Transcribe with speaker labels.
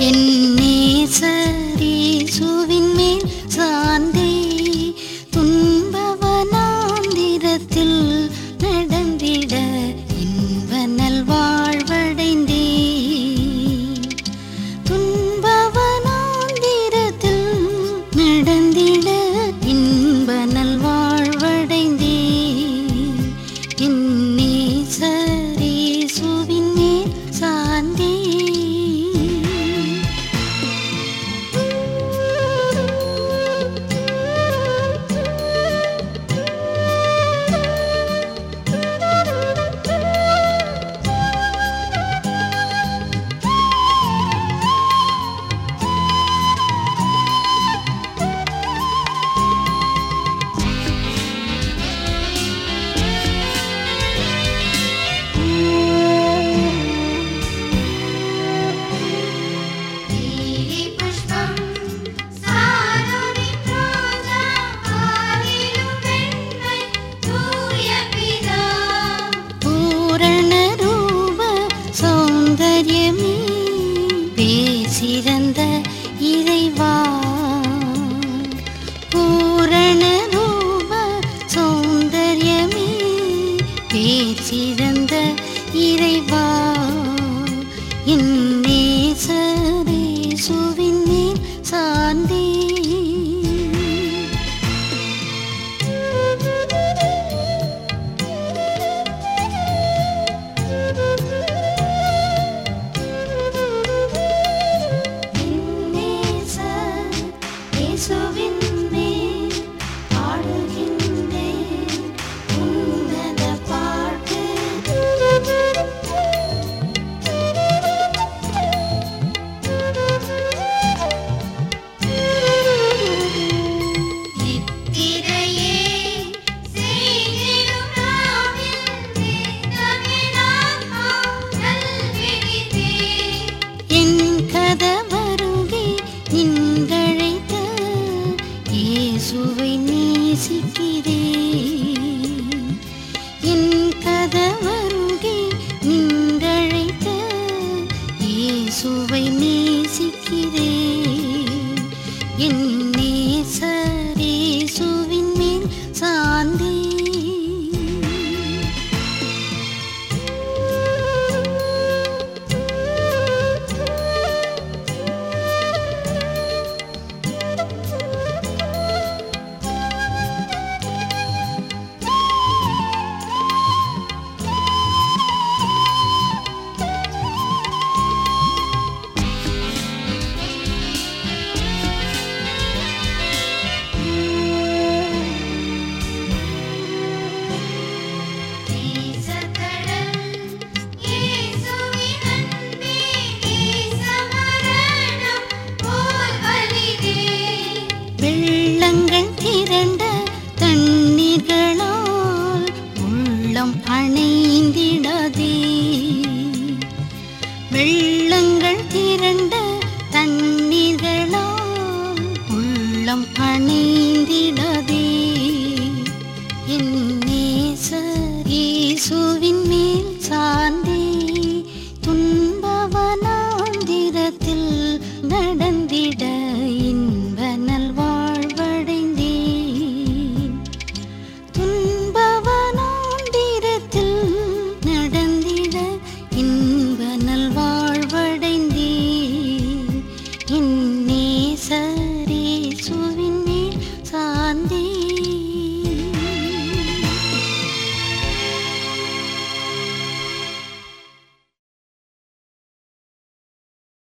Speaker 1: என் நேசரீசுவின் மேல் என் இயேசுவை நேசிக்கிறே. என் கதவருகே நின்றழைத்த இயேசுவை நேசிக்கிறே. என் அணைந்திடாதே வெள்ளங்கள் திரண்ட தண்ணீர்களால் உள்ளம் அணை